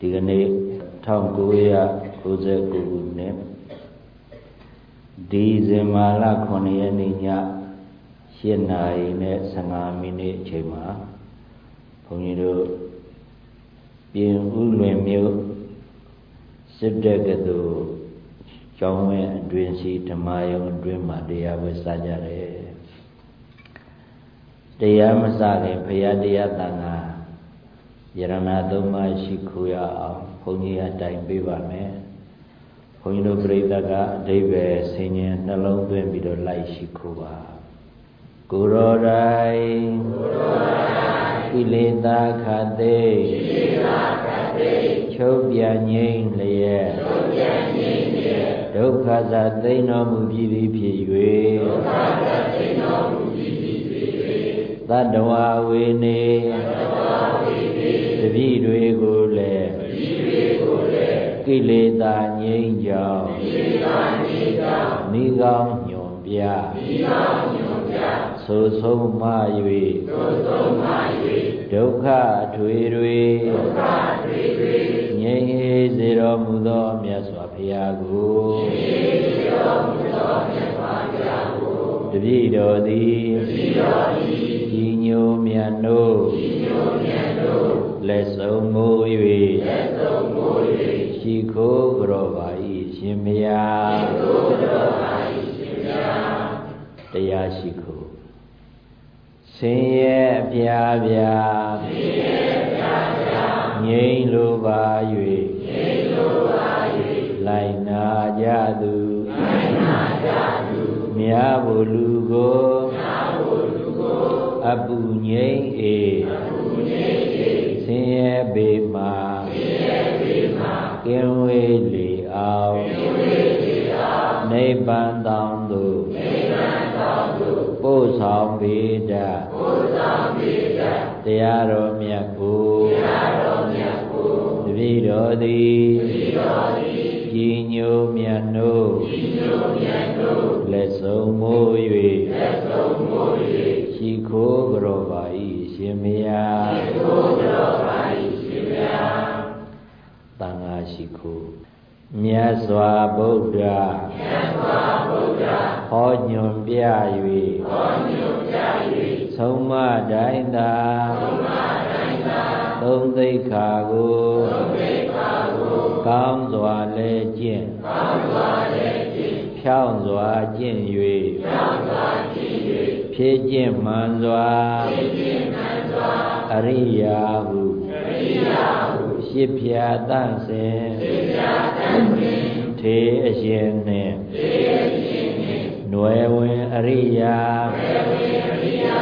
ဒီကနေ့1999ခုနှစ်ဒီဇင်ဘာလ9ရက်နေ့ည7နာရီနဲ့15မိနစ်အချိန်မှာဘုန်းကြီးတို့ပြင်ဦးလွင်မြို့စစ်တပ်ကသူကျောင်းဝင်းအတွင်စီဓမ္မယုံအတွင်းမှာတရားဝဲစကြတယ်တရားမစခင်ဘုရားတရားတန်ခါ ယရဏသုံးပါးရှိခိုးရအောင်ဘုန်းကြီးအတိုင်ပေးပါမယ်ဘုန်းကြီးတို့ပြိဿကအဓိပ္ပာယ်ဆင်ញင်နှလုံးသွင်းပြီးတော့လိုက်ရှိခိုးပါကိုရောတိုင်းကိုရောတိုင်းကိလေသာခတ်သိကိလေသာခတ်သိချုပ်ပြန်ငြိမ့်လျက်ချုပ်ပြန်ငြိမ့်လျက်ဒုက္ခသာသိမ့်တော်မူပြီးပြီဖြစ်၍ဒုက္ခသာသိမ့်တော်မူပြီးပြီဖြစ်၍သတ္တဝါဝေနေသတ္တဝါဝေနေတ ပည့်တွေကိုလည်းတပည့်တွေကိုလည်းကိလေသာငြိမ်းကြောင်းကိလေသာငြိမ်းကြောင်းမိကောင်းညွန်ပြမိကောင်းညွန်ပြဆိုဆုံးမ၍ဆိုဆုံးမ၍ဒုက္ခထွေတွေဒုက္ခထွေတွေငြိမ်းအေးစေတော်မူသောမြတ်စွာဘုရားကိုငြိမ်းအေးစေတော်မူသောမြတ်စွာဘုရားကိုတပည့်တော်သည်တပည့်တော်သည်ဤညိုမြတ်တို့ဤညိုမြတ်တို့ လက်ဆုံးမိုး၍လက်ဆုံးမိုး၍ရှိခိုးကြောပါ၏ရှင်မြတ်ရှိခိုးကြောပါ၏ရှင်မြတ်တရားရှိခိုးဆင်းရဲပြားပြားဆင်းရဲပြားပြားငြိမ့်လိုပါ၍ငြိမ့်လိုပါ၍လိုက်နာကြသူလိုက်နာကြသူမြတ်ဘုလူကိုမြတ်ဘုလူကိုအပူငြိမ့်အေအပူငြိမ့်အေဆင်း ရဲပေမှာဆင်းရဲပေမှာကင်းဝေးလေအောင်ကင်းဝေးလေအောင်နိဗ္ဗာန်တောင်သို့နိဗ္ဗာန်တောင်သို့ပို့ဆောင်ပေတတ်ပို့ဆောင်ပေတတ်တရားတော်မြတ်ကိုတရားတော်မြတ်ကိုတပည့်တော်သည်တပည့်တော်သည်ကြီးညိုမြတ်နို့ကြီးညိုမြတ်နို့လက်ဆုံးမိုး၍လက်ဆုံးမိုး၍ရှိခိုးကြောပါ၏ရှင်မယားရှိခိုးကြောပါ၏ရှင်မယား တန်ဃာရှိခိုးမြတ်စွာဘုရားမြတ်စွာဘုရားဟောညွန်ပြ၍ဟောညွန်ပြ၍သုံးမတိုင်းသာသုံးမတိုင်းသာသုံးသိက္ခာကိုသုံးသိက္ခာကိုကောင်းစွာလဲကျင့်ကောင်းစွာလဲကျင့်ဖြောင်းစွာကျင့်၍ဖြောင်းစွာကျင့်၍ဖြည့်ကျင့်မှန်စွာဖြည့်ကျင့်မှန်စွာအရိယာဟုအရိယာဟု ရှစ်ဖြာတန့်စင်ရှစ်ဖြာတန့်စင်ထေအရှင်နှင့်ထေအရှင်နှင့်နွယ်ဝင်အရိယာနွယ်ဝင်အရိယာ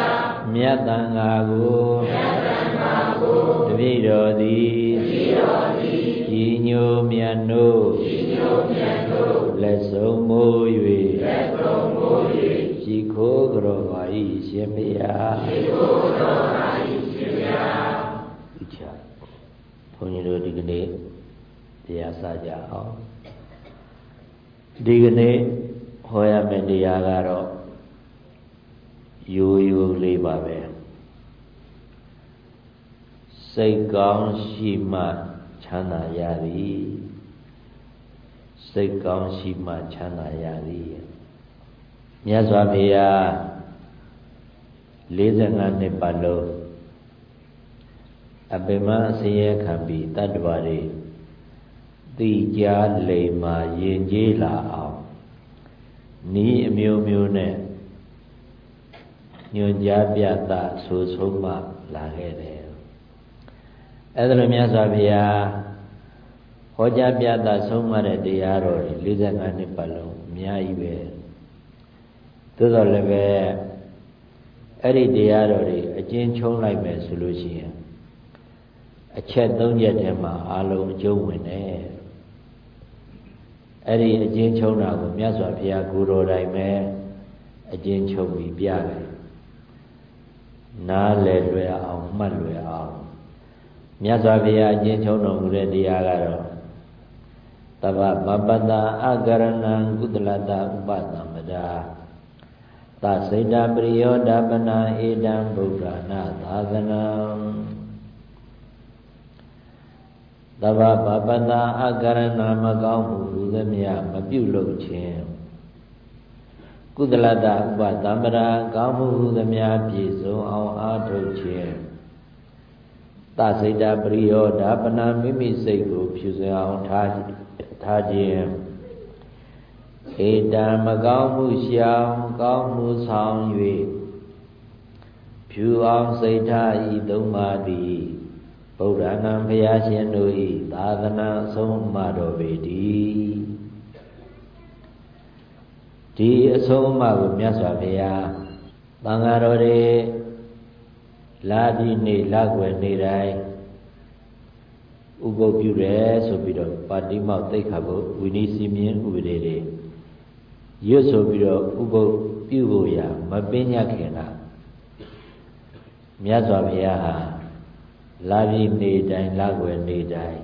မြတ်တန်ဃာကိုမြတ်တန်ဃာကိုတပည့်တော်သည်တပည့်တော်သည်ဤညိုမြတ်နို့ဤညိုမြတ်နို့လက်ဆုံးမိုး၍လက်ဆုံးမိုး၍ရှိခိုးကြပါ၏ရှင်ဘုရားရှိခိုးကြပါ၏ရှင်ဘုရား ဘုန်းကြီးတို့ဒီကနေ့တရားစကြအောင်ဒီကနေ့ဟောရမယ့်တရားကတော့ရိုးရိုးလေးပါပဲစိတ်ကောင်းရှိမှချမ်းသာရသည်စိတ်ကောင်းရှိမှချမ်းသာရသည်မြတ်စွာဘုရား45နှစ်ပတ်လုံး အပင်မအစရခံပြီးတတ္တဝါတွေသိကြားလိမ္မာယဉ်ကျေးလာအောင်ဤအမျိုးမျိုးနဲ့ညွန်ကြားပြတာဆိုဆုံးမှလာခဲ့တယ်အဲ့ဒါလိုမြတ်စွာဘုရားဟောကြားပြတာဆုံးမတဲ့တရားတော်တွေ45နှစ်ပတ်လုံးအများကြီးပဲသို့တော်လည်းပဲအဲ့ဒီတရားတော်တွေအကျဉ်းချုံးလိုက်မယ်ဆိုလို့ရှိရင် အချက်၃ချက်ထဲမှာအလုံးအကျုံးဝင်တယ်အဲ့ဒီအကျဉ်းချုံးတာကိုမြတ်စွာဘုရားကိုယ်တော်တိုင်ပဲအကျဉ်းချုပ်ပြီးပြတယ်နားလည်လွယ်အောင်မှတ်လွယ်အောင်မြတ်စွာဘုရားအကျဉ်းချုပ်တော်မူတဲ့တရားကတော့တဗ္ဗမပတ္တာအကရဏံကုသလတဥပသမ္ပဒါသစိတပရိယောဓပနာဧတံဗုဒ္ဓနာသာသနံ တဗ္ဗဗပတအကရဏမကောင်းမှုဟူသမျှမပြုလုပ်ခြင်းကုသလတဥပသမ္ပရာကောင်းမှုဟူသမျှပြည့်စုံအောင်အားထုတ်ခြင်းသစိတ်တပရိယောဓာပနာမိမိစိတ်ကို ဖြူစင်အောင်ထားထားခြင်းဧတံမကောင်းမှုရှောင်ကောင်းမှုဆောင်၍ဖြူအောင်စိတ်ထားဤသုံးပါးသည် ဗုဒ္ဓနာဘုရားရှင်တို့ဤသာသနာဆုံးမတော်ပေတည်းဒီအဆုံးအမကိုမြတ်စွာဘုရားသံဃာတော်တွေလာပြီးနေလာွယ်နေတိုင်းဥပုပ်ပြုတယ်ဆိုပြီးတော့ပါတိမောက်သိက္ခာပုဝိနည်းစီမင်းဥပဒေတွေရွတ်ဆိုပြီးတော့ဥပုပ်ပြုဖို့ရမပင်ညခင်တာမြတ်စွာဘုရားဟာ လာပြီးနေတိုင်းလာွယ်နေတိုင်း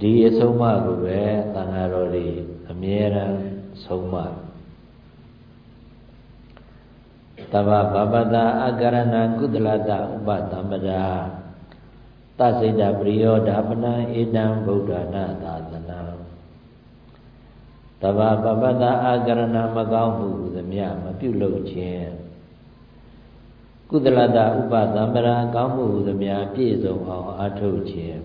ဒီအဆုံးအမကိုပဲသံဃာတော်တွေအမြဲတမ်းဆုံးမတဗ္ဗဗပတအကရဏကုသလတဥပသမ္ပဒါသစိတ်တပရိယောဓာပနံဧတံဗုဒ္ဓနာသာသနာတဗ္ဗဗပတအကရဏမကောင်းမှုသမျှမပြုလုပ်ခြင်း ကုသလတဥပသမ္ပရာကောင်းမှုသမျှပြည့်စုံအောင်အထုတ်ခြင်း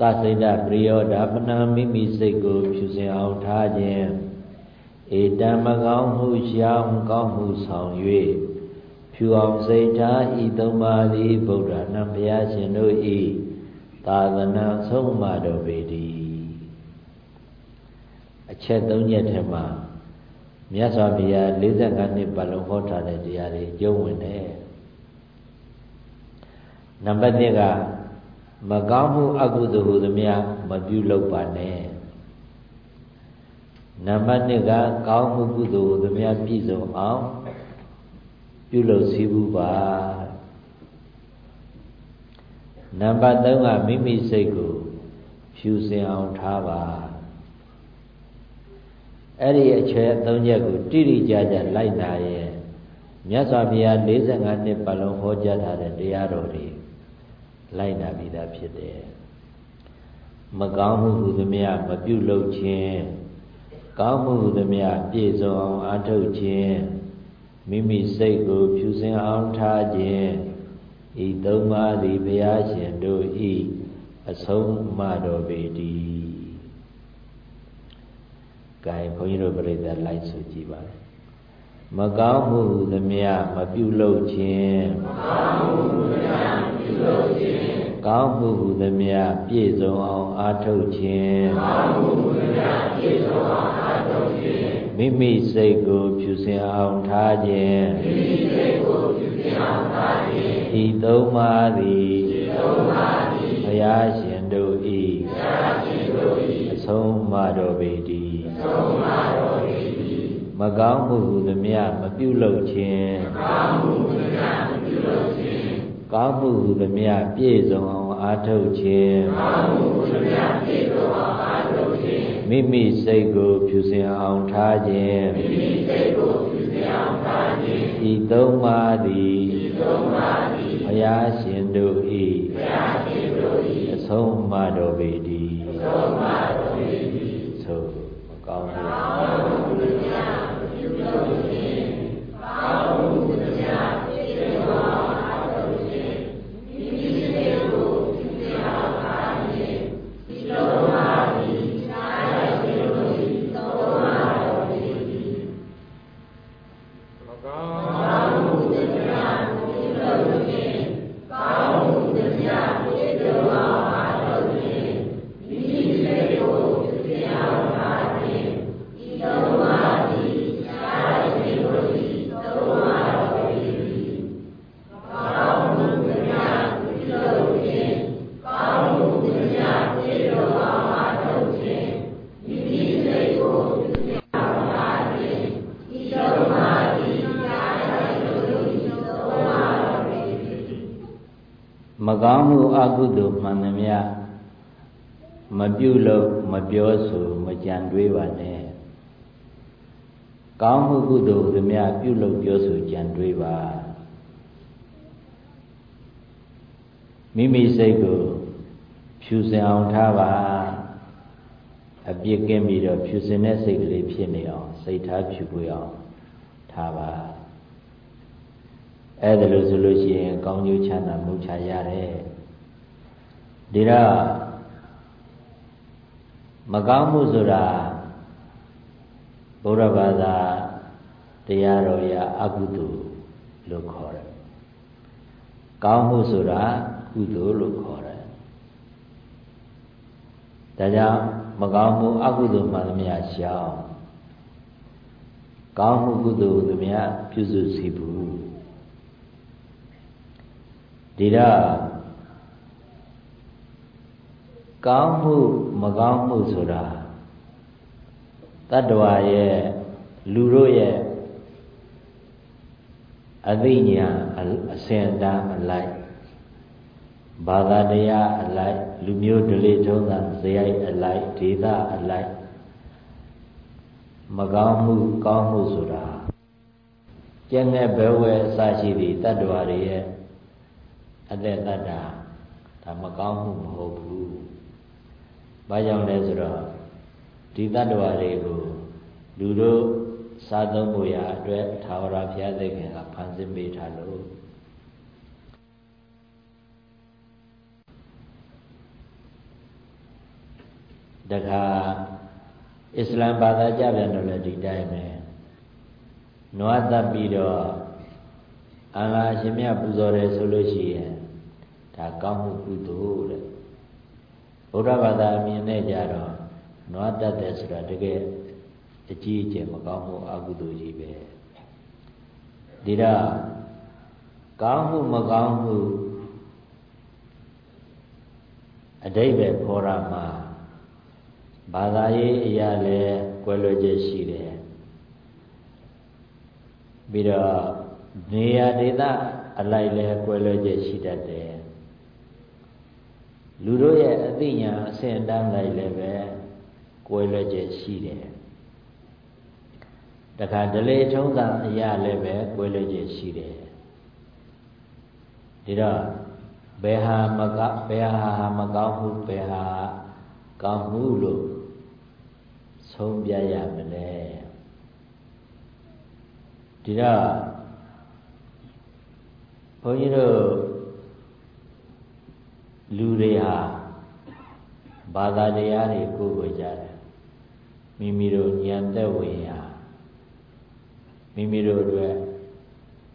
သစိတ်တပရိယောဓာပနံမိမိစိတ်ကိုဖြူစင်အောင်ထားခြင်းဧတံမကောင်းမှုရှောင်ကောင်းမှုဆောင်၍ဖြူအောင်စိတ်ထားဤသုံးပါးသည်ဗုဒ္ဓနာဘုရားရှင်တို့ဤသာသနာဆုံးမတော်ပေတည်းအချက်၃ချက်ထဲမှာ မြတ်စွာဘုရား45နှစ်ပတ်လုံးဟောထားတဲ့တရားတွေကျုံဝင်တယ်နံပါတ်1ကမကောင်းမှုအကုသိုလ်ဟူသမျှမပြုလုပ်ပါနဲ့နံပါတ်2ကကောင်းမှုကုသိုလ်ဟူသမျှပြည့်စုံအောင်ပြုလုပ်စည်းဘူးပါနံပါတ်3ကမိမိစိတ်ကိုဖြူစင်အောင်ထားပါ အဲ့ဒီအချက်၃ချက်ကိုတိတိကျကျလိုက်နာရဲ့မြတ်စွာဘုရား45နှစ်ပတ်လုံးဟောကြားထားတဲ့တရားတော်တွေလိုက်နာပြီးသားဖြစ်တယ်မကောင်းမှုဟူသမျှမပြုလုပ်ခြင်းကောင်းမှုဟူသမျှပြည့်စုံအောင်အားထုတ်ခြင်းမိမိစိတ်ကိုဖြူစင်အောင်ထားခြင်းဤသုံးပါးသည်ဘုရားရှင်တို့ဤအဆုံးမတော်ပေတည်း ကဲဘုန်းကြီးတို့ပြိဿလိုက်ဆိုကြည့်ပါဦးမကောင်းမှုသမျှမပြုလုပ်ခြင်းမကောင်းမှုသမျှမပြုလုပ်ခြင်းကောင်းမှုသမျှပြည့်စုံအောင်အားထုတ်ခြင်းကောင်းမှုသမျှပြည့်စုံအောင်အားထုတ်ခြင်းမိမိစိတ်ကိုဖြူစင်အောင်ထားခြင်းမိမိစိတ်ကိုဖြူစင်အောင်ထားခြင်းဤသုံးပါးသည်ဤသုံးပါးသည်ဘုရားရှင်တို့ဤဘုရားရှင်တို့ဤအဆုံးမတော်ပေတည်းအ ဆုံးမတော်ပေတည်းမကောင်းမှုဟူသမျှမပြုလုပ်ခြင်းမကောင်းမှုဟူသမျှမပြုလုပ်ခြင်းကောင်းမှုဟူသမျှပြည့်စုံအောင်အားထုတ်ခြင်းကောင်းမှုဟူသမျှပြည့်စုံအောင်အားထုတ်ခြင်းမိမိစိတ်ကိုဖြူစင်အောင်ထားခြင်းမိမိစိတ်ကိုဖြူစင်အောင်ထားခြင်းဤသုံးပါးသည်ဤသုံးပါးသည်ဘုရားရှင်တို့ဤဘုရားရှင်တို့ဤအဆုံးမတော်ပေတည်းအဆုံးမ ကုသိုလ်မှန်သမျှမပြုလို့မပြောဆိုမကြံတွေးပါနဲ့ကောင်းမှုကုသိုလ်သမျှပြုလို့ပြောဆိုကြံတွေးပါမိမိစိတ်ကိုဖြူစင်အောင်ထားပါအပြစ်ကင်းပြီးတော့ဖြူစင်တဲ့စိတ်ကလေးဖြစ်နေအောင်စိတ်ထားဖြူပွေအောင်ထားပါ အဲ့ဒါလို့ဆိုလို့ရှိရင်ကောင်းကျိုးချမ်းသာမှုချရတယ်ဒီတော့မကောင်းမှုဆိုတာဘုရားဘာသာတရားတော်ရအကုသိုလ်လို့ခေါ်တယ်ကောင်းမှုဆိုတာကုသိုလ်လို့ခေါ်တယ်ဒါကြောင့်မကောင်းမှုအကုသိုလ်မှသမျှရှောင်ကောင်းမှုကုသိုလ်သမျှပြုစုစီဘူး ဒီတော့ကောင်းမှုမကောင်းမှုဆိုတာတတ္တဝါရဲ့လူတို့ရဲ့အသိဉာဏ်အစဉ်အတန်းအလိုက်ဘာသာတရားအလိုက်လူမျိုးဓလေ့ထုံးစံဇယိုက်အလိုက်ဒေသအလိုက်မကောင်းမှုကောင်းမှုဆိုတာကျင့်တဲ့ဘဝအစရှိသည့်တတ္တဝါတွေရဲ့ အသက်တတ္တာဒါမကောင်းမှုမဟုတ်ဘူး။ဘာကြောင့်လဲဆိုတော့ဒီတတ္တဝါတွေကိုလူတို့စားသုံးဖို့ရအတွက်သာဝရဘုရားသခင်ကဖန်ဆင်းပေးထားလို့တခါအစ္စလမ်ဘာသာကြပြန်တော့လည်းဒီတိုင်းပဲနွားသက်ပြီးတော့ အလ္လာဟ်ရှင်မြတ်ပူဇော်တယ်ဆိုလို့ရှိရင်ဒါကောင်းမှုကုသိုလ်တဲ့ဗုဒ္ဓဘာသာအမြင်နဲ့ကြတော့နွားတတ်တယ်ဆိုတာတကယ်အကြီးအကျယ်မကောင်းမှုအကုသိုလ်ကြီးပဲဒီတော့ကောင်းမှုမကောင်းမှုအတိတ်ပဲခေါ်ရမှာဘာသာရေးအရာလည်းကွဲလွဲချက်ရှိတယ်ပြီးတော့ နေရာဒေသအလိုက်လည်းကွဲလွဲချက်ရှိတတ်တယ်လူတို့ရဲ့အသိဉာဏ်အဆင့်တန်းလိုက်လည်းပဲကွဲလွဲချက်ရှိတယ်တခါဒလေထုံးတာအရာလည်းပဲကွဲလွဲချက်ရှိတယ်ဒီတော့ဘယ်ဟာမကဘယ်ဟာမကောင်းမှုဘယ်ဟာကောင်းမှုလို့ဆုံးပြရမလဲဒီတော့ဘု န်းကြီးတို့လူတွေဟာဘာသာတရားတွေကိုယ်ကိုကြတယ်မိမိတို့ဉာဏ်သက်ဝင်ရာမိမိတို့အတွက်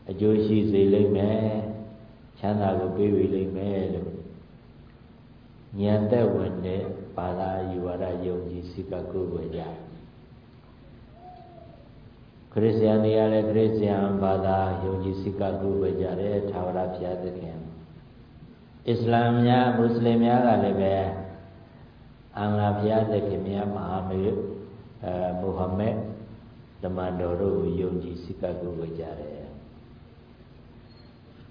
အကျိုးရှိစေလိမ့်မယ်ချမ်းသာကိုပေးဝေလိမ့်မယ်လို့ဉာဏ်သက်ဝင်တဲ့ဘာသာယူဝါဒယုံကြည်စိတ်ကကိုယ်ကိုကြ ခရစ်ယာန်တွေကလည်းခရစ်ယာန်ဘာသာယုံကြည်စိတ်ကကိုယ်ကိုကြတယ်သာဝရဘုရားသခင်အစ္စလာမ်များမွတ်စလင်များကလည်းပဲအင်္ဂါဘုရားသခင်များမဟာမေအဲမုဟမ္မဒ်ဓမ္မတော်တို့ကိုယုံကြည်စိတ်ကကိုယ်ကြတယ်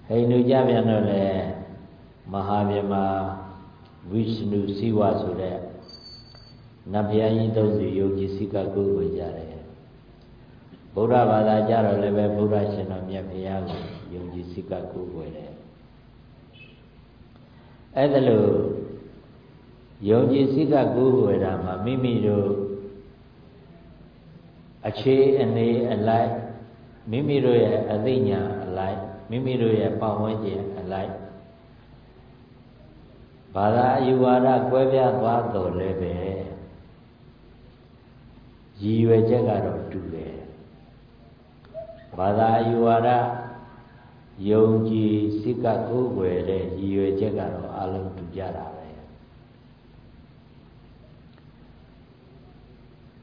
ဟိန္ဒူကြပြန်တော့လေမဟာဗြဟ္မာဝိရှနုစိဝဆိုတဲ့နတ်ဘုရားကြီးသုံးစီယုံကြည်စိတ်ကကိုယ်ကြတယ် ဗုဒ္ဓဘာသာကြတော့လည်းပဲဗုဒ္ဓရှင်တော်မြတ်ဘုရားကိုယုံကြည်စိတ်ကကိုယ်တယ်အဲ့ဒါလို့ယုံကြည်စိတ်ကကိုးဝယ်တာမှာမိမိတို့အခြေအနေအလိုက်မိမိတို့ရဲ့အသိဉာဏ်အလိုက်မိမိတို့ရဲ့ပတ်ဝန်းကျင်အလိုက်ဘာသာအယူဝါဒကွဲပြားသွားတော်လည်းပဲရည်ရွယ်ချက်ကတော့တူတယ် ဘာသာအယူဝါဒယုံကြည်စိတ်ကကိုးကွယ်တဲ့ရည်ရွယ်ချက်ကတော့အလုံးတူကြတာပဲ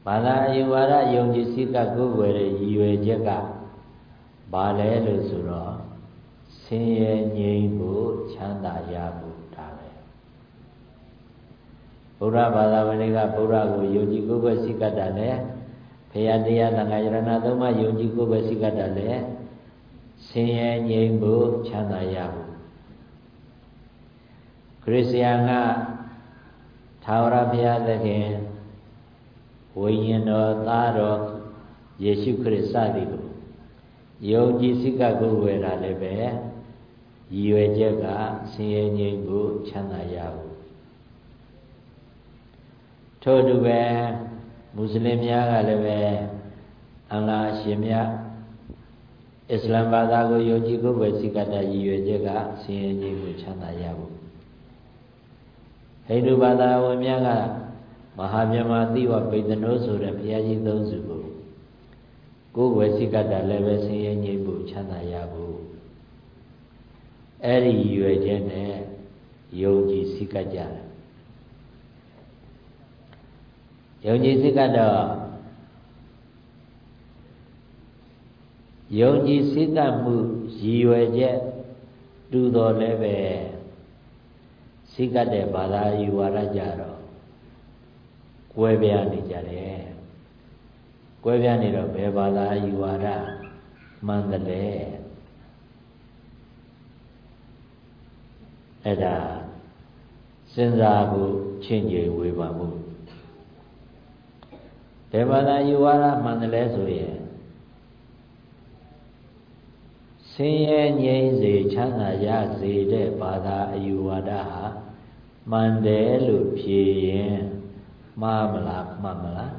ဘာသာအယူဝါဒယုံကြည်စိတ်ကကိုးကွယ်တဲ့ရည်ရွယ်ချက်ကဘာလဲလို့ဆိုတော့ဆင်းရဲငြိမ်းဖို့ချမ်းသာရဖို့ဒါပဲဘုရားဘာသာဝင်တွေကဘုရားကိုယုံကြည်ကိုးကွယ်စိတ်ကတလ ည်းဖရာတရားသံဃာယရဏသုံးပါးယုံကြည်ကိုးကွယ်စိတ်ကတလည်းဆင်းရဲငြိမ်းဖို့ချမ်းသာရဖို့ခရစ်ယာန်ကသာဝရဘုရားသခင်ဝိညာဉ်တော်သားတော်ယေရှုခရစ်စသည်ကိုယုံကြည်စိတ်ကကိုယ်ဝယ်တာလည်းပဲရည်ရွယ်ချက်ကဆင်းရဲငြိမ်းဖို့ချမ်းသာရဖို့ထို့အတူပဲ မွတ်စလင်များကလည်းပဲအလ္လာဟ်ရှင်မြတ်အစ္စလာမ်ဘာသာကိုယုံကြည်ကိုယ်ပဲစိကတရည်ရွယ်ချက်ကဆင်းရဲခြင်းကိုချမ်းသာရဖို့ဟိန္ဒူဘာသာဝင်များကမဟာမြမသီဝဗေဒနောဆိုတဲ့ဘုရားကြီးသုံးစုကိုကိုယ်ဝေစိကတလည်းပဲဆင်းရဲငြိမ်းဖို့ချမ်းသာရဖို့အဲ့ဒီရွယ်ချက်နဲ့ယုံကြည်စိကကြတယ် ယုံကြည်စိကတော့ယုံကြည်စိကမှုရည်ရွယ်ချက်တူတော်လည်းပဲစိကတဲ့ဘာသာယူဝါဒကြတော့ကွဲပြားနေကြတယ်ကွဲပြားနေတော့ဘယ်ဘာသာယူဝါဒမှန်တယ်လဲအဲ့ဒါစဉ်းစားဖို့ချင်းကြီးဝေဖန်မှု ဘယ်ဘာသာယူဝါဒမှန်တယ်လဲဆိုရင်ဆင်းရဲငြိမ်းစေချမ်းသာရစေတဲ့ဘာသာအယူဝါဒဟာမှန်တယ်လို့ဖြေရင်မှားမလားမှန်မလား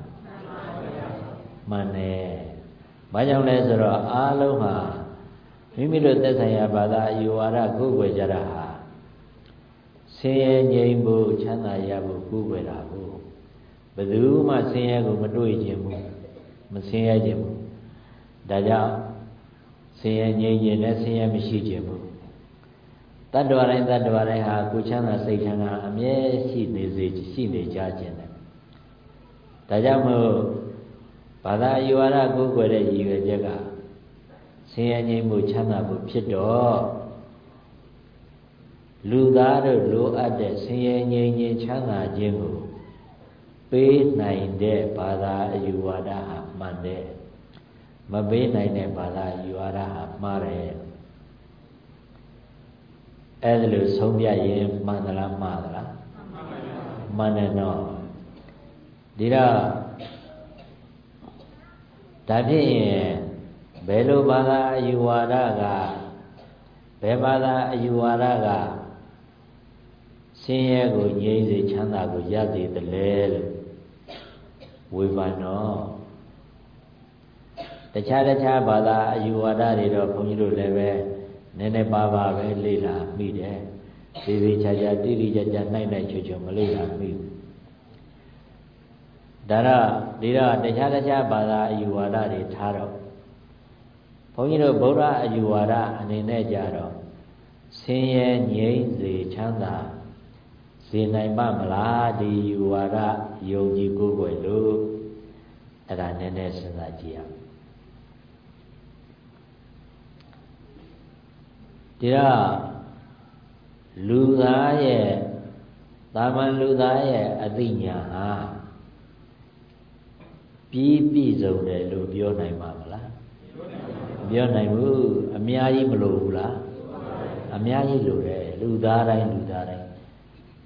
မှန်တယ်။ဘာကြောင့်လဲဆိုတော့အားလုံးဟာမိမိတို့သက်ဆိုင်ရာဘာသာအယူဝါဒကိုယ်ွယ်ကြတာဟာဆင်းရဲငြိမ်းဖို့ချမ်းသာရဖို့ကိုယ်ွယ်တာကို ဘယ်သူမှဆင်းရဲကိုမတွေ့ခြင်းဘူးမဆင်းရဲခြင်းဘူးဒါကြောင့်ဆင်းရဲငြိမ်းခြင်းနဲ့ဆင်းရဲမရှိခြင်းဘူးတတ္တဝတိုင်းတတ္တဝတိုင်းဟာကိုချမ်းသာစိတ်ချမ်းသာအမြဲရှိနေစေရှိနေကြခြင်းတယ်ဒါကြောင့်မို့ဘာသာအယူဝါဒကိုးကွယ်တဲ့ရည်ရွယ်ချက်ကဆင်းရဲငြိမ်းမှုချမ်းသာမှုဖြစ်တော့လူသားတို့လိုအပ်တဲ့ဆင်းရဲငြိမ်းခြင်းချမ်းသာခြင်းကို ပေးနိုင်တဲ့ဘာသာအယူဝါဒဟာမှန်တယ်မပေးနိုင်တဲ့ဘာသာအယူဝါဒဟာမှားတယ်အဲ့ဒါလို့ဆုံးဖြတ်ရင်မှန်သလားမှားသလားမှန်တယ်နော်ဒီတော့ဒါဖြင့်ဘယ်လိုဘာသာအယူဝါဒကဘယ်ဘာသာအယူဝါဒကဆင်းရဲကိုငြိမ်းစေချမ်းသာကိုရစေတလဲလို့ ဝေဖန်တော့တခြားတခြားဘာသာအယူဝါဒတွေတော့ဘုန်းကြီးတို့လည်းပဲနည်းနည်းပါးပါးပဲလေ့လာမိတယ်သေသေးချာချာတိတိကျကျနိုင်နိုင်ချွချွမလေ့လာမိဘူးဒါတော့ဒီတော့တခြားတခြားဘာသာအယူဝါဒတွေထားတော့ဘုန်းကြီးတို့ဗုဒ္ဓအယူဝါဒအနေနဲ့ကြတော့ဆင်းရဲငြိမ်းစေချမ်းသာစေနိုင်ပါမလားဒီယူဝါဒ ယုံကြည်ကိုယ်ွယ်လို့အဲ့ဒါနည်းနည်းစဉ်းစားကြည့်ရအောင်ဒီတော့လူသားရဲ့တာမန်လူသားရဲ့အသိဉာဏ်ဟာပြီးပြည့်စုံတယ်လို့ပြောနိုင်ပါမလားပြောနိုင်ဘူးအများကြီးမလိုဘူးလားအများကြီးလိုတယ်လူသားတိုင်းလူသားတိုင်း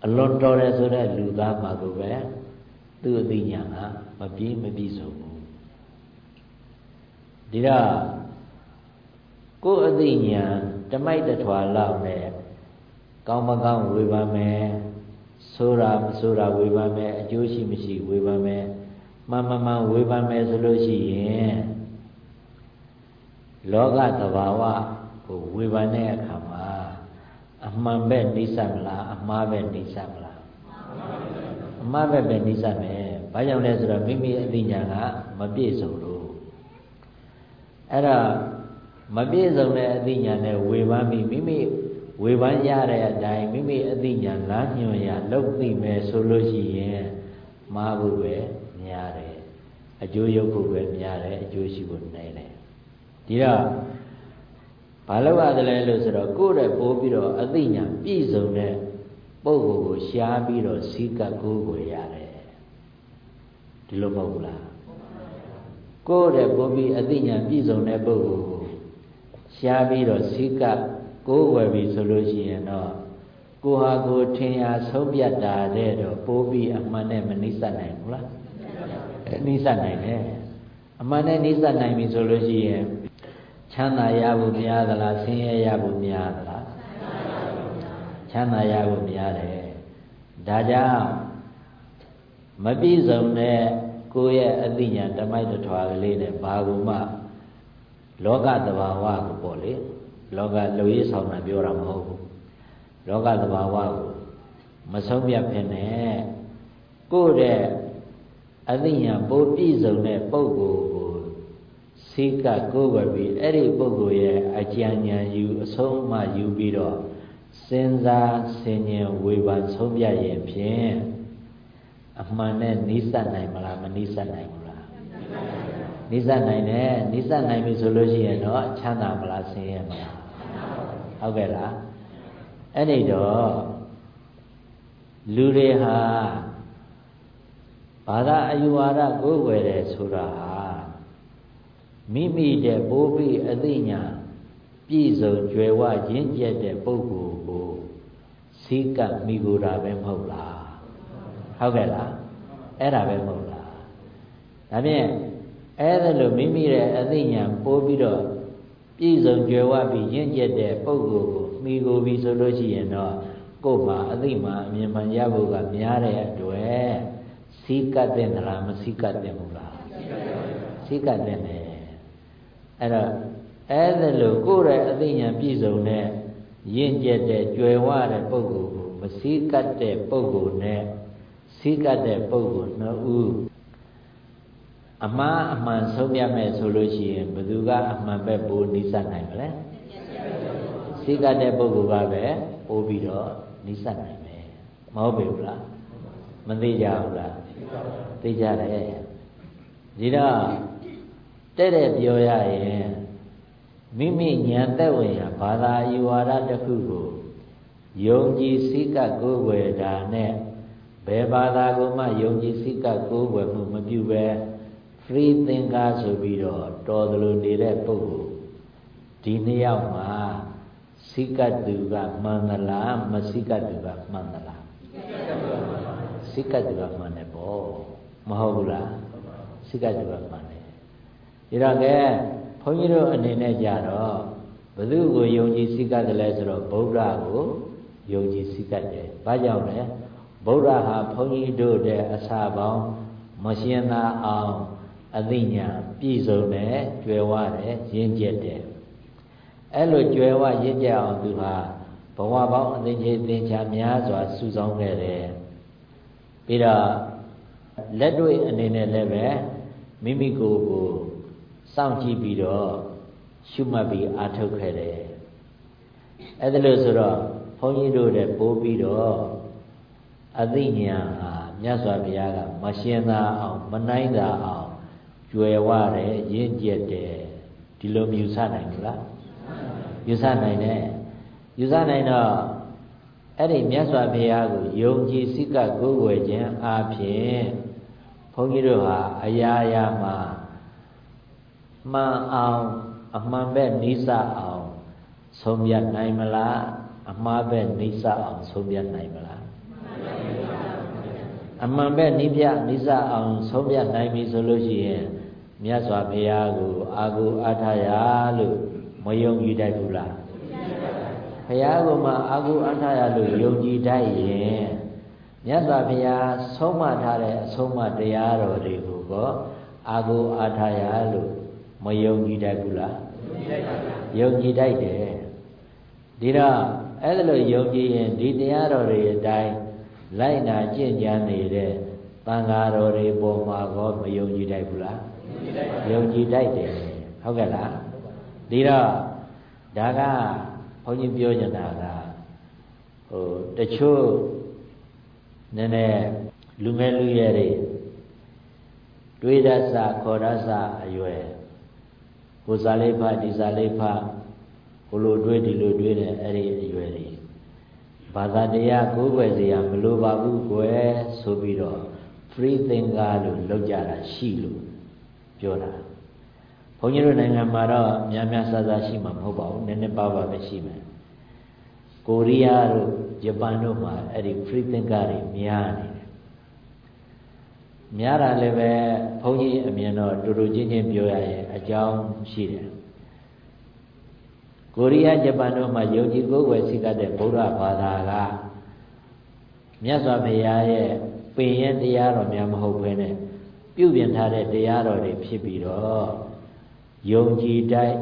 အလွန်တော်တယ်ဆိုတဲ့လူသားမှာကိုပဲ သူ့အသိဉာဏ်ကမပြည့်မပြည့်စုံဘူးဒီတော့ကိုယ်အသိဉာဏ်တမိုက်တထွာလောက်နဲ့ကောင်းမကောင်းဝေဖန်မယ်ဆိုတာမဆိုတာဝေဖန်မယ်အကျိုးရှိမရှိဝေဖန်မယ်မှန်မှန်မှန်ဝေဖန်မယ်ဆိုလို့ရှိရင်လောကသဘာဝကိုဝေဖန်တဲ့အခါမှာအမှန်ပဲနှိစမလားအမှားပဲနှိစမလားအ မှားပဲပဲနှိစမယ်ဘာကြောင့်လဲဆိုတော့မိမိအသိဉာဏ်ကမပြည့်စုံလို့အဲ့ဒါမပြည့်စုံတဲ့အသိဉာဏ်နဲ့ဝေဖန်ပြီးမိမိဝေဖန်ရတဲ့အတိုင်းမိမိအသိဉာဏ်လမ်းညွှန်ရလုပ်သိမယ်ဆိုလို့ရှိရင်မှားဖို့ပဲများတယ်အကျိုးရုပ်ဖို့ပဲများတယ်အကျိုးရှိဖို့နည်းတယ်ဒီတော့ဘာလို့ရတယ်လဲလို့ဆိုတော့ကိုယ့်ရဲ့ပိုးပြီးတော့အသိဉာဏ်ပြည့်စုံတဲ့ ပုဂ္ဂိုလ်ကိုရှားပြီးတော့စီကပ်ကိုးကိုရတယ်ဒီလိုမဟုတ်ဘူးလားကိုယ့်ရဲ့ပိုးပြီးအသိဉာဏ်ပြည့်စုံတဲ့ပုဂ္ဂိုလ်ကိုရှားပြီးတော့စီကပ်ကိုးဝယ်ပြီဆိုလို့ရှိရင်တော့ကိုဟာကိုထင်ရဆုံးပြတ်တာတဲ့တော့ပိုးပြီးအမှန်နဲ့မနှိစက်နိုင်ဘူးလားနှိစက်နိုင်တယ်အမှန်နဲ့နှိစက်နိုင်ပြီဆိုလို့ရှိရင်ချမ်းသာရဖို့များသလားဆင်းရဲရဖို့များသလား ချမ်းသာရဖို့များတယ်ဒါကြောင့်မပြည့်စုံတဲ့ကိုယ့်ရဲ့အသိဉာဏ်တမိုက်တထွာကလေးနဲ့ဘာကူမှလောကသဘာဝကိုပေါ့လေလောကလူရေးဆောင်တာပြောတာမဟုတ်ဘူးလောကသဘာဝကိုမဆုံးဖြတ်ဖြစ်နဲ့ကိုယ့်ရဲ့အသိဉာဏ်ပိုပြည့်စုံတဲ့ပုဂ္ဂိုလ်ကိုစိကကိုယ်ွယ်ပြီးအဲ့ဒီပုဂ္ဂိုလ်ရဲ့အကြံဉာဏ်ယူအဆုံးအမယူပြီးတော့ စဉ်းစားဆင်ញင်ဝေဖန်ဆုံးဖြတ်ရင်ဖြင့်အမှန်နဲ့နိစ္စနိုင်မလားမနိစ္စနိုင်ဘူးလားနိစ္စနိုင်တယ်နိစ္စနိုင်ပြီဆိုလို့ရှိရင်တော့ချမ်းသာမလားဆင်းရဲမလားဟုတ်ကဲ့လားအဲ့ဒီတော့လူတွေဟာဘာသာအယူဝါဒကိုယ်ွယ်တယ်ဆိုတာဟာမိမိတဲ့ပိုးပြီးအသိဉာဏ် ပြည့်စုံကြွယ်ဝရင့်ကျက်တဲ့ပုဂ္ဂိုလ်ကိုစိကမိကိုယ်တာပဲမဟုတ်လားဟုတ်ကဲ့လားအဲ့ဒါပဲမဟုတ်လားဒါဖြင့်အဲ့ဒါလို့မိမိရဲ့အသိဉာဏ်ပိုးပြီးတော့ပြည့်စုံကြွယ်ဝပြီးရင့်ကျက်တဲ့ပုဂ္ဂိုလ်ကိုမိကိုပြီးဆိုလို့ရှိရင်တော့ကိုယ်မှာအသိမှအမြင်မှန်ရဖို့ကများတဲ့အတွက်စိကတ်တဲ့လားမစိကတ်တဲ့ဘူးလားစိကတ်တဲ့နဲ့အဲ့တော့ အဲ့ဒါလို့ကိုယ်ရဲ့အသိဉာဏ်ပြည့်စုံတဲ့ရင့်ကျက်တဲ့ကြွယ်ဝတဲ့ပုဂ္ဂိုလ်ကိုမစိကတ်တဲ့ပုဂ္ဂိုလ်နဲ့စိကတ်တဲ့ပုဂ္ဂိုလ်နှစ်ဦးအမှားအမှန်ဆုံးဖြတ်မဲ့ဆိုလို့ရှိရင်ဘယ်သူကအမှန်ပဲပိုးနိစ္စနိုင်မလဲစိကတ်တဲ့ပုဂ္ဂိုလ်ကပဲပိုးပြီးတော့နိစ္စနိုင်မယ်မဟုတ်ပြီဘူးလားမသိကြဘူးလားသိကြတယ်ဒီတော့တဲ့တဲ့ပြောရရင် မိမိဉာဏ်သက်ဝင်ရာဘာသာအယူဝါဒတစ်ခုကိုယုံကြည်စိကကိုယ်ွယ်တာနဲ့ဘယ်ဘာသာကိုမှယုံကြည်စိကကိုယ်ွယ်မှုမပြုဘဲ free thinker ဆိုပြီးတော့တော်သလိုနေတဲ့ပုဂ္ဂိုလ်ဒီနှစ်ယောက်မှာစိကတူကမှန်သလားမစိကတူကမှန်သလားစိကတူကမှန်တယ်ပေါ့မဟုတ်ဘူးလားစိကတူကမှန်တယ်ဒါတော့ကဲ ဘုန်းကြီးတို့အနေနဲ့ကြတော့ဘု து ကိုယုံကြည်စိကတယ်လဲဆိုတော့ဗုဒ္ဓကိုယုံကြည်စိကတယ်ဘာကြောင့်လဲဗုဒ္ဓဟာဘုန်းကြီးတို့တဲ့အစာပေါင်းမရှင်းသာအောင်အသိဉာဏ်ပြည့်စုံတယ်ကြွယ်ဝတယ်ရင့်ကျက်တယ်အဲ့လိုကြွယ်ဝရင့်ကျက်အောင်သူဟာဘဝပေါင်းအသိဉာဏ်သင်္ချာများစွာစုဆောင်းခဲ့တယ်ပြီးတော့လက်တွေ့အနေနဲ့လည်းပဲမိမိကိုယ်ကို စောင့်ကြည့်ပြီးတော့ရှုမှတ်ပြီးအားထုတ်ခဲ့တယ်အဲ့ဒါလို့ဆိုတော့ဘုန်းကြီးတို့တဲ့ပိုးပြီးတော့အသိဉာဏ်ဟာမြတ်စွာဘုရားကမရှင်းသာအောင်မနိုင်သာအောင်ကြွယ်ဝတယ်ရင့်ကျက်တယ်ဒီလိုမြူဆနိုင်ဘူးလားမြူဆနိုင်တယ်မြူဆနိုင်တော့အဲ့ဒီမြတ်စွာဘုရားကိုယုံကြည်စိကကိုးကွယ်ခြင်းအပြင်ဘုန်းကြီးတို့ဟာအရာရာမှာ မှန်အောင်အမှန်ပဲနိစ္စအောင်ဆုံးဖြတ်နိုင်မလားအမှားပဲနိစ္စအောင်ဆုံးဖြတ်နိုင်မလားအမှန်ပဲနိပြနိစ္စအောင်ဆုံးဖြတ်နိုင်ပြီဆိုလို့ရှိရင်မြတ်စွာဘုရားကိုအာဟုအားထားရလို့မယုံကြည်တတ်ဘူးလားဘုရားကမှအာဟုအားထားရလို့ယုံကြည်တတ်ရင်မြတ်စွာဘုရားဆုံးမထားတဲ့အဆုံးအမတရားတော်တွေကိုကောအာဟုအားထားရလို့ မယုံကြည်တတ်ဘူးလားယုံကြည်တတ်တယ်ဒီတော့အဲ့ဒါလို့ယုံကြည်ရင်ဒီတရားတော်တွေအတိုင်းလိုက်နာကျင့်ကြံနေတဲ့တန်ဃာတော်တွေပေါ်မှာကောမယုံကြည်တတ်ဘူးလားယုံကြည်တတ်တယ်ဟုတ်ကဲ့လားဒီတော့ဒါကဘုန်းကြီးပြောနေတာကဟိုတချို့နည်းနည်းလူငယ်လူရွယ်တွေတွေးတတ်စခေါ်တတ်စအရွယ် ကိုစားလေးဖဒီစားလေးဖဟိုလိုတွေးဒီလိုတွေးတယ်အဲ့ဒီအရွယ်တွေဘာသာတရားကိုယ်ွယ်စရာမလိုပါဘူးကွယ်ဆိုပြီးတော့ free thinker လို့လောက်ကြတာရှိလို့ပြောတာဘုန်းကြီးတို့နိုင်ငံမှာတော့များများဆဆရှိမှာမဟုတ်ပါဘူးနည်းနည်းပါးပါးပဲရှိမယ်ကိုရီးယားတို့ဂျပန်တို့မှာအဲ့ဒီ free thinker တွေများနေတယ် များတာလည်းပဲဘုန်းကြီးအမြင်တော့တူတူချင်းချင်းပြောရရင်အကြောင်းရှိတယ်ကိုရီးယားဂျပန်တို့မှာယုံကြည်ကိုယ်ွယ်စိတ်ကတဲ့ဗုဒ္ဓဘာသာကမြတ်စွာဘုရားရဲ့ပင်ရဲ့တရားတော်များမဟုတ်ဘဲနဲ့ပြုပြင်ထားတဲ့တရားတော်တွေဖြစ်ပြီးတော့ယုံကြည်တိုက်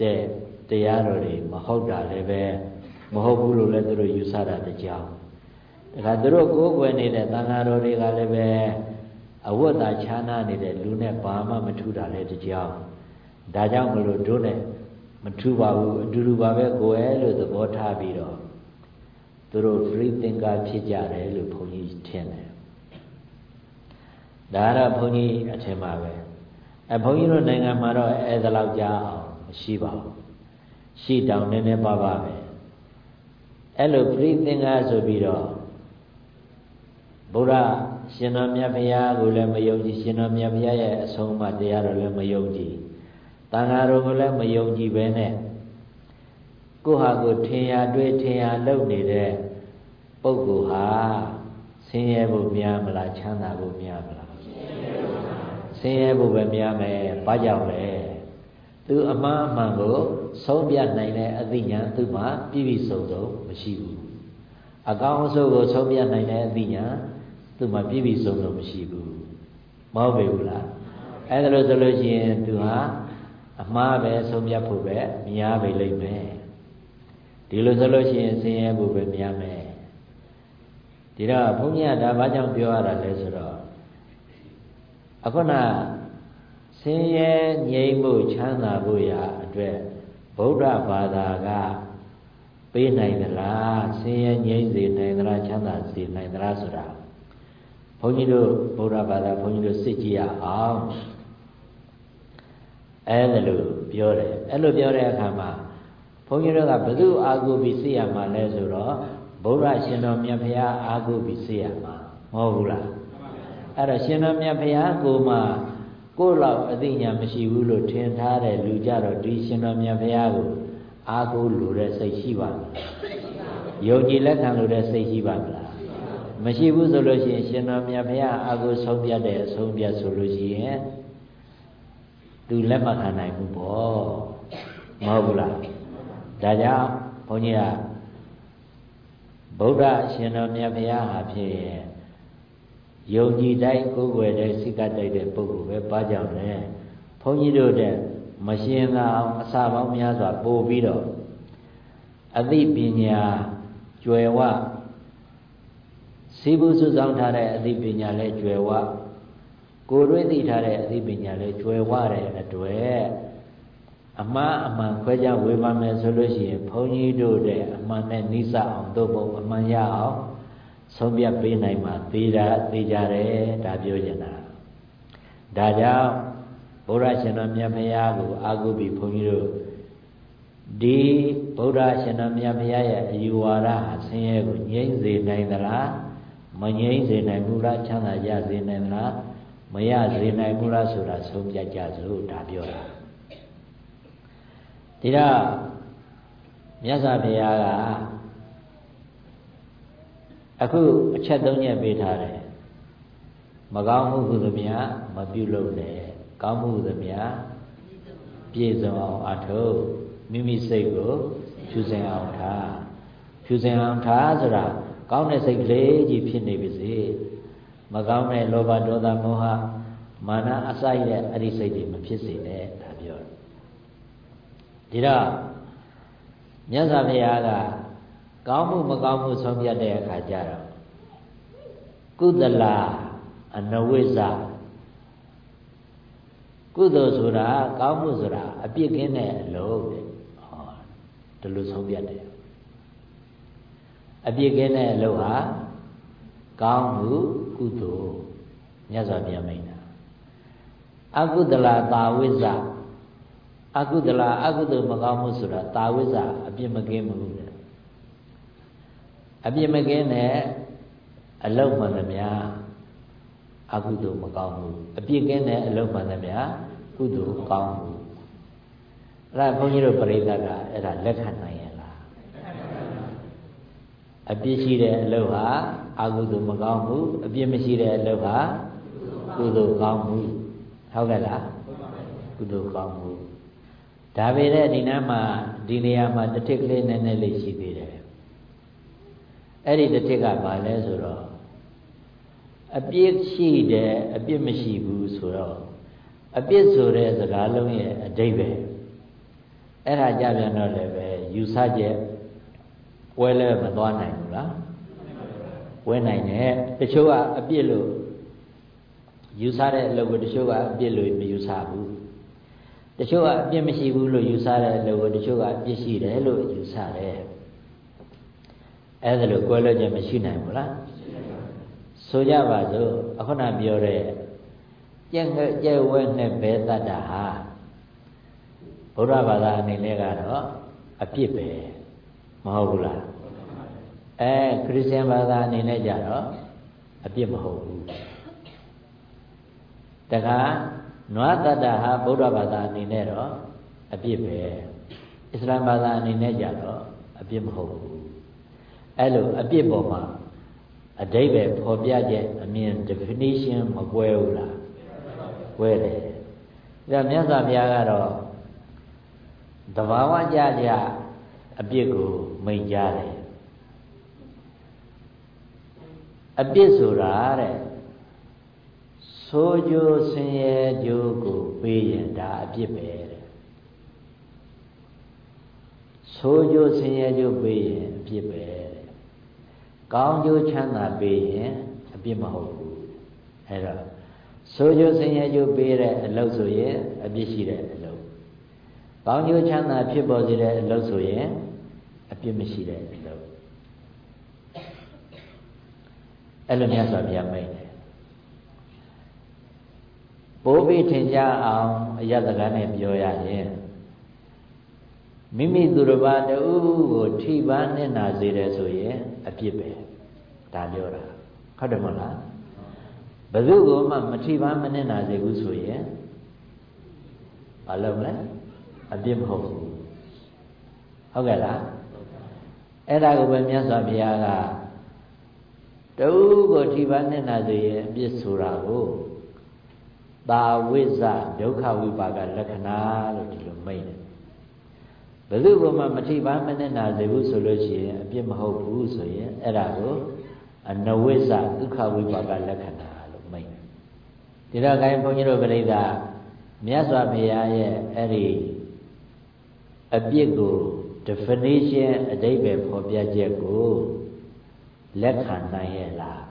တဲ့တရားတော်တွေမဟုတ်တာလည်းပဲမဟုတ်ဘူးလို့လည်းသူတို့ယူဆတာတကြောင်ဒါကသူတို့ကိုယ်ွယ်နေတဲ့သံဃာတော်တွေကလည်းပဲ အဝတ်သာခြားနာနေတဲ့လူနဲ့ဘာမှမထူတာလည်းတကြောင်ဒါကြောင့်မလို့တို့နဲ့မထူပါဘူးအတူတူပါပဲကိုယ်ရဲ့လို့သဘောထားပြီးတော့သူတို့ပြိသင်္ကာဖြစ်ကြတယ်လို့ဘုန်းကြီးထင်တယ်ဒါကတော့ဘုန်းကြီးအထင်ပါပဲအဘုန်းကြီးတို့နိုင်ငံမှာတော့အဲ့ဒါလောက်ကြားအောင်မရှိပါဘူးရှိတောင်နည်းနည်းပါးပါပဲအဲ့လိုပြိသင်္ကာဆိုပြီးတော့ဘုရား ရှင်တော်မြတ်ဘုရားကိုလည်းမယုံကြည်ရှင်တော်မြတ်ဘုရားရဲ့အဆုံးအမတရားတော်လည်းမယုံကြည်တန်ဃာတော်ကိုလည်းမယုံကြည်ပဲနဲ့ကိုဟာကိုထင်ရတွေ့ထင်ရလုပ်နေတဲ့ပုဂ္ဂိုလ်ဟာဆင်းရဲဖို့များမလားချမ်းသာဖို့များမလားဆင်းရဲဖို့ပဲများမယ်ဘာကြောင့်လဲသူအမှားအမှန်ကိုဆုံးပြနိုင်တဲ့အသိဉာဏ်သူ့မှာပြည့်ပြည့်စုံစုံမရှိဘူးအကောင်းအဆိုးကိုဆုံးပြနိုင်တဲ့အသိဉာဏ် သူ့မှာပြည့်ပြည့်စုံစုံမရှိဘူးမဟုတ်ပေဘူးလားအဲ့ဒါလို့ဆိုလို့ရှိရင်သူဟာအမှားပဲဆုံးပြဖို့ပဲများပဲလိမ့်မယ်ဒီလိုဆိုလို့ရှိရင်ဆင်းရဲဖို့ပဲများမယ်ဒီတော့ဘုန်းကြီးကဒါဘာကြောင့်ပြောရတာလဲဆိုတော့အခုနဆင်းရဲငြိမ်းဖို့ချမ်းသာဖို့ရာအတွက်ဗုဒ္ဓဘာသာကပေးနိုင်သလားဆင်းရဲငြိမ်းစေနိုင်သလားချမ်းသာစေနိုင်သလားဆိုတာဘု န်းကြီးတို့ဗုဒ္ဓဘာသာဘုန်းကြီးတို့စစ်ကြည့်ရအောင်အဲ့ဒါလို့ပြောတယ်အဲ့လိုပြောတဲ့အခါမှာဘုန်းကြီးတို့ကဘယ်သူအာဟုပြီးသိရမှာလဲဆိုတော့ဗုဒ္ဓရှင်တော်မြတ်ဘုရားအာဟုပြီးသိရမှာမဟုတ်ဘူးလားအဲ့တော့ရှင်တော်မြတ်ဘုရားကိုမှကိုယ်လောက်အသိဉာဏ်မရှိဘူးလို့ထင်ထားတဲ့လူကြတော့ဒီရှင်တော်မြတ်ဘုရားကိုအာဟုလို့တဲ့စိတ်ရှိပါမလားယုံကြည်လက်ခံလို့တဲ့စိတ်ရှိပါမလား မရှိဘူးဆိုလို့ရှိရင်ရှင်တော်မြတ်ဘုရားအာဟုဆုံးပြတဲ့အဆုံးပြဆိုလို့ရှိရင်သူလက်မခံနိုင်ဘူးပေါ့မဟုတ်ဘူးလားဒါကြောင့်ဘုန်းကြီးကဗုဒ္ဓရှင်တော်မြတ်ဘုရားဟာဖြစ်ရင်ယုံကြည်တိုက်ကိုယ်ွယ်တဲ့စိတ်ကတိုက်တဲ့ပုဂ္ဂိုလ်ပဲပါကြောင့်လဲဘုန်းကြီးတို့တဲ့မရှင်သာအောင်အစာပေါင်းများစွာပို့ပြီးတော့အသိပညာကျွယ်ဝ စီးပူးစုဆောင်ထားတဲ့အသိပညာလဲကျွယ်ဝကိုယ်တွင်းသိထားတဲ့အသိပညာလဲကျွယ်ဝတဲ့အတွက်အမှားအမှန်ခွဲခြားဝေဖန်မယ်ဆိုလို့ရှိရင်ဘုန်းကြီးတို့တဲ့အမှန်နဲ့နိစ္စအောင်တို့ဘုံအမှန်ရအောင်ဆုံးဖြတ်ပေးနိုင်မှသေတာသေကြတယ်ဒါပြောချင်တာဒါကြောင့်ဘုရားရှင်တော်မြတ်ဘုရားကိုအာဟုပြီးဘုန်းကြီးတို့ဒီဗုဒ္ဓရှင်တော်မြတ်ဘုရားရဲ့အယူဝါဒဟာဆင်းရဲကိုငြိမ့်စေနိုင်သလား မငြိမ့်စေနိုင်ဘူးလားချမ်းသာရစေနိုင်သလားမရစေနိုင်ဘူးလားဆိုတာဆုံးဖြတ်ကြစို့ဒါပြောတာဒီတော့မြတ်စွာဘုရားကအခုအချက်သုံးချက်ပေးထားတယ်မကောင်းမှုဟုသမျှမပြုလုပ်နဲ့ကောင်းမှုဟုသမျှပြည့်စုံအောင်အထုမိမိစိတ်ကိုဖြူစင်အောင်ထားဖြူစင်အောင်ထားဆိုတာ ကောင်းတဲ့စိတ်ကလေးကြီးဖြစ်နေပါစေမကောင်းတဲ့လောဘဒေါသမောဟမာနအစိုက်တဲ့အဲ့ဒီစိတ်တွေမဖြစ်စေနဲ့ဒါပြောတယ်ဒီတော့မြတ်စွာဘုရားကကောင်းမှုမကောင်းမှုဆုံးဖြတ်တဲ့အခါကျတော့ကုသလာအနဝိဇ္ဇကုသိုလ်ဆိုတာကောင်းမှုဆိုတာအပြစ်ကင်းတဲ့အလုပ်တဲ့ဟောဒီလိုဆုံးဖြတ်တယ် အပြစ်ကင်းတဲ့အလုပ်ဟာကောင်းမှုကုသိုလ်မြတ်စွာဘုရားမိန့်တာအကုသလာတာဝိဇ္ဇအကုသလာအကုသိုလ်မကောင်းမှုဆိုတာတာဝိဇ္ဇအပြစ်မကင်းဘူးတဲ့အပြစ်မကင်းတဲ့အလုတ်မှန်သမျှအကုသိုလ်မကောင်းဘူးအပြစ်ကင်းတဲ့အလုတ်မှန်သမျှကုသိုလ်ကောင်းဘူးအဲ့ဒါဘုန်းကြီးတို့ပြိဿကအဲ့ဒါလက်ခံနိုင်ရဲ့လား အပြစ်ရှိတဲ့အလုတ်ဟာအကုသိုလ်မကောင်းဘူးအပြစ်မရှိတဲ့အလုတ်ဟာကုသိုလ်ကောင်းဘူးဟုတ်ကဲ့လားကုသိုလ်ကောင်းမှုဒါပေမဲ့ဒီနားမှာဒီနေရာမှာတစ်ထစ်ကလေးနည်းနည်းလေးရှိသေးတယ်အဲ့ဒီတစ်ထစ်ကဘာလဲဆိုတော့အပြစ်ရှိတယ်အပြစ်မရှိဘူးဆိုတော့အပြစ်ဆိုတဲ့စကားလုံးရဲ့အဓိပ္ပာယ်အဲ့ဒါကြပြန်တော့လည်းပဲယူဆချက် ဝဲလဲမသွားနိုင်ဘူးလားဝဲနိုင်တယ်တချို့ကအပြစ်လို့ယူဆတဲ့အလုပ်ကိုတချို့ကအပြစ်လို့မယူဆဘူးတချို့ကအပြစ်မရှိဘူးလို့ယူဆတဲ့အလုပ်ကိုတချို့ကအပြစ်ရှိတယ်လို့ယူဆတယ်အဲ့ဒါလို့ကွဲလွဲခြင်းမရှိနိုင်ဘူးလားဆိုကြပါစို့အခုနပြောတဲ့ကြက်ငှက်ကြက်ဝဲနဲ့ဘဲတတ်တာဟာဘုရားဘာသာအနေနဲ့ကတော့အပြစ်ပဲ မဟုတ်ဘူးလားအဲခရစ်ယာန်ဘာသာအနေနဲ့ကြတော့အပြစ်မဟုတ်ဘူးတခါနွားတတ္တဟာဗုဒ္ဓဘာသာအနေနဲ့တော့အပြစ်ပဲအစ္စလာမ်ဘာသာအနေနဲ့ကြတော့အပြစ်မဟုတ်ဘူးအဲ့လိုအပြစ်ပေါ်မှာအတိတ်ပဲဖော်ပြချက်အမြင် definition မကွဲဘူးလားကွဲတယ်ဒါမြတ်စွာဘုရားကတော့တဘာဝကြကြ အပြစ်ကိုမိန်ကြားတယ်အပြစ်ဆိုတာတဲ့ဆိုးကျိုးဆင်းရဲကျိုးကိုပေးရင်ဒါအပြစ်ပဲတဲ့ဆိုးကျိုးဆင်းရဲကျိုးပေးရင်အပြစ်ပဲတဲ့ကောင်းကျိုးချမ်းသာပေးရင်အပြစ်မဟုတ်ဘူးအဲ့တော့ဆိုးကျိုးဆင်းရဲကျိုးပေးတဲ့အလုပ်ဆိုရင်အပြစ်ရှိတဲ့အလုပ်ကောင်းကျိုးချမ်းသာဖြစ်ပေါ်စေတဲ့အလုပ်ဆိုရင် အပြစ်မရှိတဲ့အလုပ်အဲ့လိုများစွာဘုရားမိတ်တယ်ပိုးပြီးထင်ရှားအောင်အယတကနဲ့ပြောရရင်မိမိသူတစ်ပါးတူကိုထိပန်းနေနာစေတယ်ဆိုရင်အပြစ်ပဲဒါပြောတာဟုတ်တယ်မဟုတ်လားဘယ်သူကမှမထိပန်းမနေနာစေဘူးဆိုရင်ဘာလုပ်မလဲအပြစ်မဟုတ်ဘူးဟုတ်ကဲ့လား အဲ့ဒါကိုပဲမြတ်စွာဘုရားကတူကိုထိပန်းနေနာစေရင်အပြစ်ဆိုတာကိုတာဝိဇဒုက္ခဝိပါကလက္ခဏာလို့ဒီလိုမိတ်တယ်ဘယ်သူကမှမထိပါမနဲ့နာစေဘူးဆိုလို့ရှိရင်အပြစ်မဟုတ်ဘူးဆိုရင်အဲ့ဒါကိုအနဝိဇဒုက္ခဝိပါကလက္ခဏာလို့မိတ်တယ်ဒီတော့ခိုင်းဘုန်းကြီးတို့ပြိဿမြတ်စွာဘုရားရဲ့အဲ့ဒီအပြစ်ကို definition အဓိပ္ပာယ်ဖော်ပြချက်ကိုလက်ခံနိုင်ရဲ့လား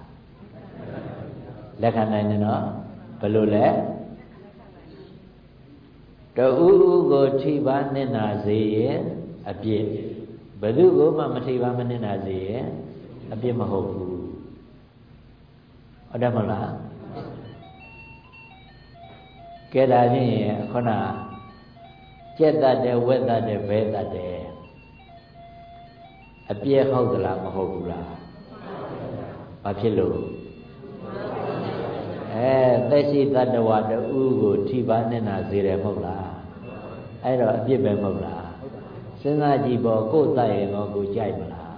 လက်ခံနိုင်တယ်နော်ဘယ်လိုလဲတူဦးကိုထိပါနဲ့နာစေရင်အပြစ်ဘယ်သူကိုမှမထိပါမနဲ့နာစေရင်အပြစ်မဟုတ်ဘူးဟုတ်တယ်မလားကဲဒါဖြင့်ခုနကြက်တတ်တယ်ဝက်တတ်တယ်ဘဲတတ်တယ် အပြည့်ဟုတ်သလားမဟုတ်ဘူးလားဘာဖြစ်လို့အဲသက်ရှိတ attva တူကိုထိပါနဲ့နာစေတယ်မဟုတ်လားအဲ့တော့အပြစ်ပဲမဟုတ်လားစဉ်းစားကြည့်ပေါ့ကိုယ်တတ်ရင်တော့ကိုကြိုက်မလား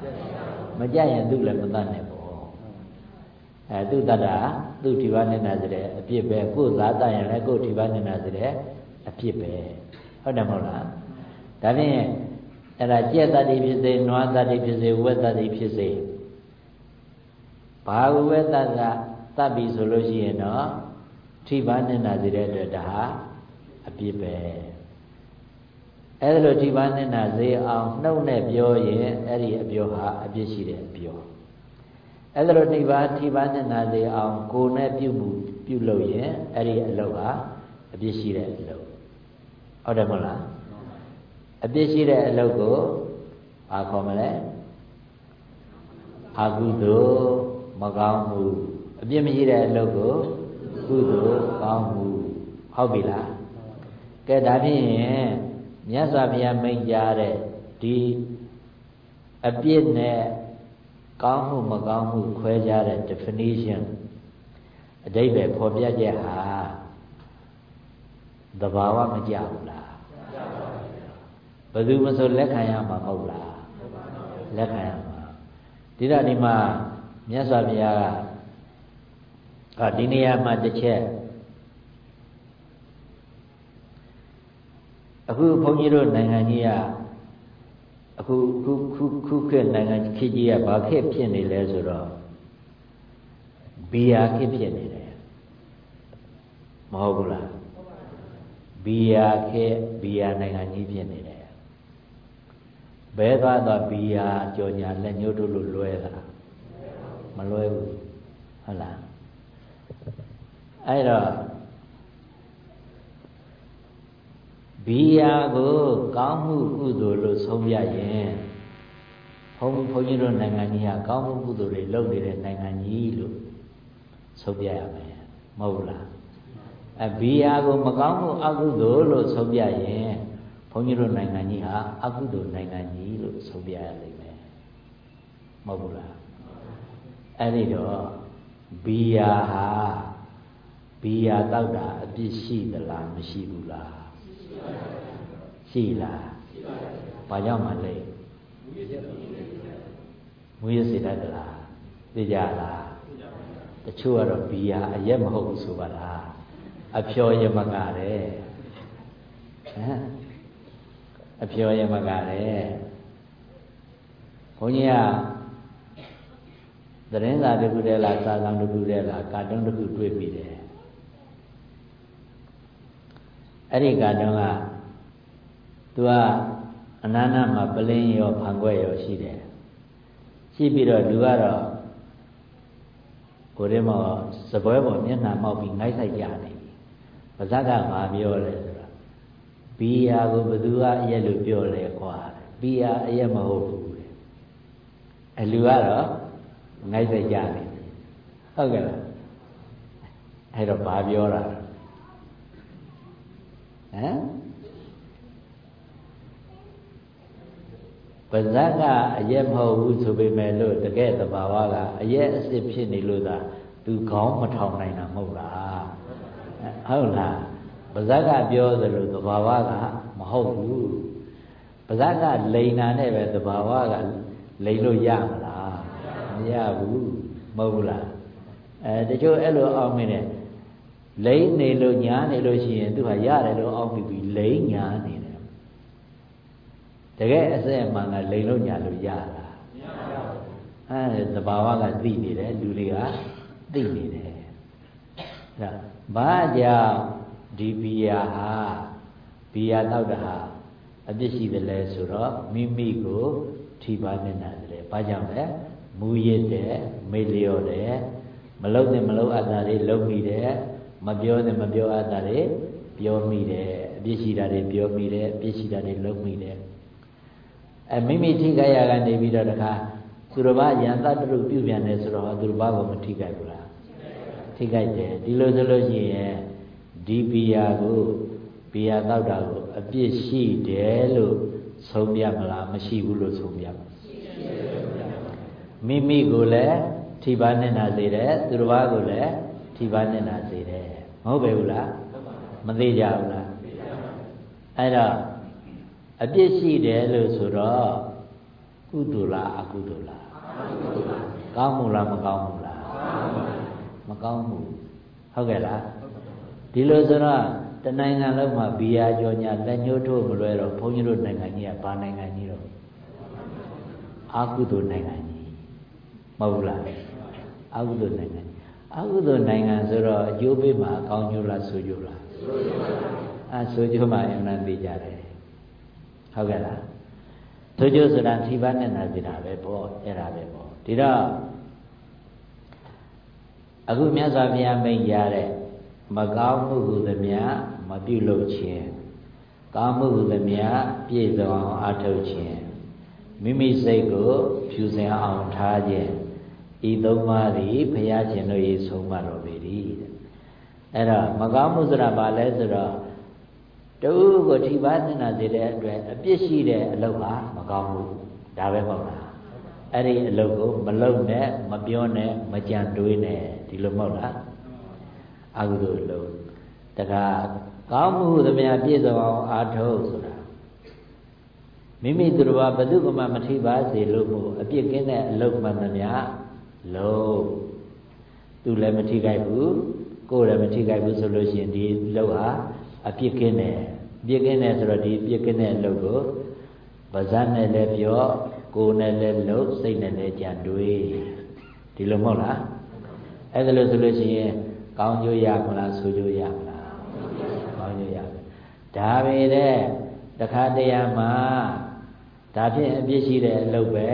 မကြိုက်ရင်သူ့လည်းမတတ်နဲ့ပေါ့အဲသူ့တတ်တာသူ့ထိပါနဲ့နာစေတယ်အပြစ်ပဲကိုယ်သာတတ်ရင်လည်းကိုယ်ထိပါနဲ့နာစေတယ်အပြစ်ပဲဟုတ်တယ်မဟုတ်လားဒါဖြင့် အဲ့ဒါကြက်တတ်တိဖြစ်စေနွားတတ်တိဖြစ်စေဝက်တတ်တိဖြစ်စေဘာဝဲတတ်တာတတ်ပြီဆိုလို့ရှိရင်တော့ထိပါနဲ့နာစေတဲ့အတွက်ဒါဟာအပြစ်ပဲအဲ့ဒါလိုထိပါနဲ့နာစေအောင်နှုတ်နဲ့ပြောရင်အဲ့ဒီအပြောဟာအပြစ်ရှိတဲ့အပြောအဲ့ဒါလိုထိပါထိပါနဲ့နာစေအောင်ကိုယ်နဲ့ပြုမှုပြုလုပ်ရင်အဲ့ဒီအလုပ်ဟာအပြစ်ရှိတဲ့အလုပ်ဟုတ်တယ်မဟုတ်လား အပြစ်ရှိတဲ့အလုပ်ကိုဘာခေါ်မလဲအကုသိုလ်မကောင်းမှုအပြစ်မရှိတဲ့အလုပ်ကိုကုသိုလ်ကောင်းမှုဟုတ်ပြီလားကဲဒါဖြင့်မြတ်စွာဘုရားမိန့်ကြားတဲ့ဒီအပြစ်နဲ့ကောင်းမှုမကောင်းမှုခွဲခြားတဲ့ definition အဓိပ္ပာယ်ဖော်ပြချက်ဟာသဘာဝမကြဘူးလား ဘယ်သူမဆိုလက်ခံရမှာမဟုတ်လားလက်ခံရမှာဒီတော့ဒီမှာမြတ်စွာဘုရားကအာဒီနေရာမှာတစ်ချက်အခုဘုန်းကြီးတို့နိုင်ငံကြီးကအခုခုခုခုခေတ်နိုင်ငံခေတ်ကြီးကဘာခေတ်ဖြစ်နေလဲဆိုတော့ဘီယာခေဖြစ်နေတယ်မဟုတ်ဘူးလားဘီယာခေဘီယာနိုင်ငံကြီးဖြစ်နေတယ် ဘဲသွားတော့ဘီယာကြော်ညာလက်ညှိုးတို့လို့လွဲတာမလွဲဘူးဟုတ်လားအဲ့တော့ဘီယာကိုကောင်းမှုကုသိုလ်လို့ဆုံးဖြတ်ရင်ဘုန်းဘုန်းကြီးတို့နိုင်ငံကြီးဟာကောင်းမှုကုသိုလ်တွေလုပ်နေတဲ့နိုင်ငံကြီးလို့ဆုံးဖြတ်ရမယ်မဟုတ်လားအဘီယာကိုမကောင်းမှုအကုသိုလ်လို့ဆုံးဖြတ်ရင်ဘု န်းကြီးတို့နိုင်ငံကြီးဟာအကုသိုလ်နိုင်ငံကြီးလို့ဆုံးဖြတ်ရလိမ့်မယ်မဟုတ်ဘူးလားအဲ့ဒီတော့ဘီယာဟာဘီယာတောက်တာအပြစ်ရှိသလားမရှိဘူးလားရှိလားဘာကြောင့်မလဲမွေးစေတတ်သလားသိကြလားတချို့ကတော့ဘီယာအရက်မဟုတ်ဘူးဆိုပါလားအဖျော်ရမကတဲ့ဟမ် အဖျော်ရမကတဲ့ဘုန်းကြီးကသတင်းစာတစ်ခုတည်းလားစာဆောင်တစ်ခုတည်းလားကာတွန်းတစ်ခုတွေ့ပြီးတယ်အဲ့ဒီကာတွန်းကသူကအနန္တမှာပလင်းရောဖန်ခွက်ရောရှိတယ်ရှိပြီးတော့လူကတော့ကိုယ်ထဲမှာစပွဲပေါ်မျက်နှာမောက်ပြီးငိုက်ဆိုင်ကြနေပြီပါဇက်ကမပြောလဲဆိုတော့ ဘီယာကိုဘသူကအရက်လို့ပြောလဲကွာဘီယာအရက်မဟုတ်ဘူးအလူကတော့ငိုက်ဆိုင်ကြနေဟုတ်ကဲ့လားအဲ့တော့ဘာပြောတာဟမ်ပါဇက်ကအရက်မဟုတ်ဘူးဆိုပေမဲ့လို့တကယ်သဘာဝကအရက်အစ်စ်ဖြစ်နေလို့သာသူခေါင်းမထောင်နိုင်တာမဟုတ်လားဟုတ်လား ပါဇက်ကပြောသလိုသဘာဝကမဟုတ်ဘူးပါဇက်ကလိန်နာနဲ့ပဲသဘာဝကလိန်လို့ရမလားမရဘူးမဟုတ်လားအဲတချို့အဲ့လိုအောင်းမင်းနဲ့လိန်နေလို့ညာနေလို့ရှိရင်သူဟာရတယ်လို့အောင်းပြီးပြီးလိန်ညာနေတယ်တကယ်အစက်အမှန်ကလိန်လို့ညာလို့ရတာမရပါဘူးအဲသဘာဝကသိနေတယ်လူတွေကသိနေတယ်ဒါဘာကြောင့် ဒီဘီယာဟာဘီယာတောက်တာဟာအပြစ်ရှိတယ်လဲဆိုတော့မိမိကိုထိပါနေတာတယ်ဘာကြောင့်လဲမူရစ်တယ်မေ့လျော့တယ်မလုံးနဲ့မလုံးအပ်တာတွေလုံးမိတယ်မပြောနဲ့မပြောအပ်တာတွေပြောမိတယ်အပြစ်ရှိတာတွေပြောမိတယ်အပြစ်ရှိတာတွေလုံးမိတယ်အဲမိမိထိခိုက်ရကနေပြီးတော့တခါသူတော်ဘာယံတတ္တရုပြုပြန်တယ်ဆိုတော့သူတော်ဘာကိုမထိခိုက်ဘူးလားထိခိုက်တယ်ဒီလိုဆိုလို့ရှိရင် ဒီဘီယာကိုဘီယာတောက်တာကိုအပြစ်ရှိတယ်လို့ဆုံးပြမလားမရှိဘူးလို့ဆုံးပြမှာမိမိကိုလည်းထိပါနေတာစေတယ်သူတော်ဘာကိုလည်းထိပါနေတာစေတယ်မဟုတ်ပဲဘူးလားမသေးကြဘူးလားအဲ့တော့အပြစ်ရှိတယ်လို့ဆိုတော့ကုသိုလ်လားအကုသိုလ်လားကောင်းမှုလားမကောင်းမှုလားမကောင်းမှုဟုတ်ကဲ့လား ဒီလိုဆိုတော့တနိုင်ငံလုံးမှာဘီယာကြောညာလက်ညှိုးထိုးမလွဲတော့ဘုန်းကြီးတို့နိုင်ငံကြီးကဘာနိုင်ငံကြီးတော့အာကုသိုလ်နိုင်ငံကြီးမဟုတ်လားအာကုသိုလ်နိုင်ငံအာကုသိုလ်နိုင်ငံဆိုတော့အကျိုးပေးမှာအကောင်းကျိုးလားဆိုကျိုးလားဆိုကျိုးပါအဲဆိုကျိုးမှာအမှန်သိကြတယ်ဟုတ်ကဲ့လားဆိုကျိုးဆိုတာထိပါနဲ့နာစီတာပဲပေါ့အဲ့ဒါပဲပေါ့ဒီတော့အခုမြတ်စွာဘုရားမိန့်ရတဲ့ မကောင်းမှုဟုသမျှမပြုလုပ်ခြင်းကောင်းမှုဟုသမျှပြည့်စုံအောင်အားထုတ်ခြင်းမိမိစိတ်ကိုဖြူစင်အောင်ထားခြင်းဤသုံးပါးသည်ဘုရားရှင်တို့၏ဆုံးမတော်ပေ၏အဲ့တော့မကောင်းမှုဆိုတာဘာလဲဆိုတော့တူကိုထိပါနေတာစေတဲ့အတွက်အပြစ်ရှိတဲ့အလုပ်ဟာမကောင်းဘူးဒါပဲမဟုတ်လားအဲ့ဒီအလုပ်ကိုမလုပ်နဲ့မပြောနဲ့မကြံတွေးနဲ့ဒီလိုမဟုတ်လား အကုသိုလ်လုပ်တခါကောင်းမှုသမျှပြည့်စုံအောင်အားထုတ်ဆိုတာမိမိသူတော်ဘာဘသူကမှမထိပါစေလို့မို့အပြစ်ကင်းတဲ့အလုပ်မှန်သမျှလုံးသူလည်းမထိခိုက်ဘူးကိုယ်လည်းမထိခိုက်ဘူးဆိုလို့ရှိရင်ဒီလုပ်ဟာအပြစ်ကင်းတယ်ပြစ်ကင်းတယ်ဆိုတော့ဒီပြစ်ကင်းတဲ့အလုပ်ကိုပါဇတ်နဲ့လည်းပြောကိုယ်နဲ့လည်းလုပ်စိတ်နဲ့လည်းကြံတွေးဒီလိုမဟုတ်လားအဲ့ဒါလို့ဆိုလို့ရှိရင် ကောင်းကျိုးရမလားဆိုးကျိုးရမလားကောင်းကျိုးရဒါပေတဲ့တခါတရံမှာဒါဖြင့်အပြစ်ရှိတဲ့အလုပ်ပဲ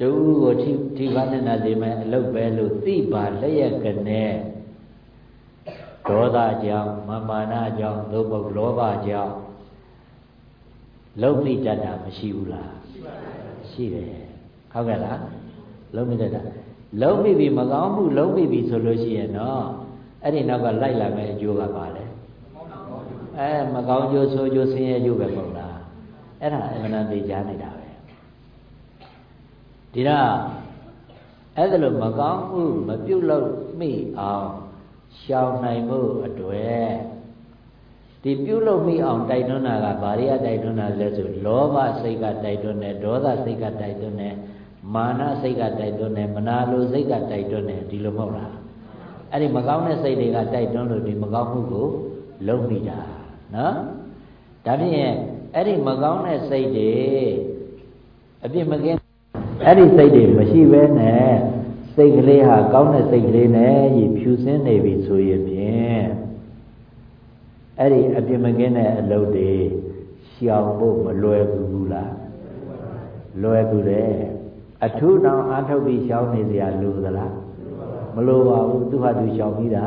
တူကိုထိထိပါနဲ့နာစီမဲ့အလုပ်ပဲလို့သိပါလျက်ကနေဒေါသကြောင့်မမာနကြောင့်သို့မဟုတ်လောဘကြောင့်လုံမိတတ်တာမရှိဘူးလားရှိပါတယ်ရှိတယ်ဟုတ်ကဲ့လားလုံမိတတ်တာ လုံမိပြီမကောင်းမှုလုံမိပြီဆိုလို့ရှိရင်တော့အဲ့ဒီနောက်ကလိုက်လာမယ့်အကျိုးကပါလေအဲမကောင်းကျိုးဆိုးကျိုးဆင်းရဲကျိုးပဲမဟုတ်လားအဲ့ဒါအမှန်တန်သိကြနေတာပဲဒီတော့အဲ့ဒါလို့မကောင်းမှုမပြုတ်လို့မိအောင်ရှောင်နိုင်မှုအတွေ့ဒီပြုလုပ်မိအောင်တိုက်တွန်းတာကဘာတွေကတိုက်တွန်းတာလဲဆိုလောဘစိတ်ကတိုက်တွန်းတယ်ဒေါသစိတ်ကတိုက်တွန်းတယ် မာနစိတ်ကတိုက်တွန်းတယ်မနာလိုစိတ်ကတိုက်တွန်းတယ်ဒီလိုမဟုတ်လားအဲ့ဒီမကောင်းတဲ့စိတ်တွေကတိုက်တွန်းလို့ဒီမကောင်းမှုကိုလုံးမိတာနော်ဒါဖြင့်အဲ့ဒီမကောင်းတဲ့စိတ်တွေအပြစ်မကင်းအဲ့ဒီစိတ်တွေမရှိဘဲနဲ့စိတ်ကလေးဟာကောင်းတဲ့စိတ်ကလေးနဲ့ရဖြူစင်းနေပြီဆိုရင်ဖြင့်အဲ့ဒီအပြစ်မကင်းတဲ့အလုပ်တွေရှောင်ဖို့မလွယ်ဘူးလားလွယ်ဘူးတယ် အထူးတောင်အားထုတ်ပြီးရှောင်နေစရာလိုသလားမလိုပါဘူးသူဟာသူရှောင်ပြီးတာ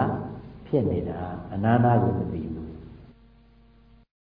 ဖြစ်နေတာအနာနာကိုမသိ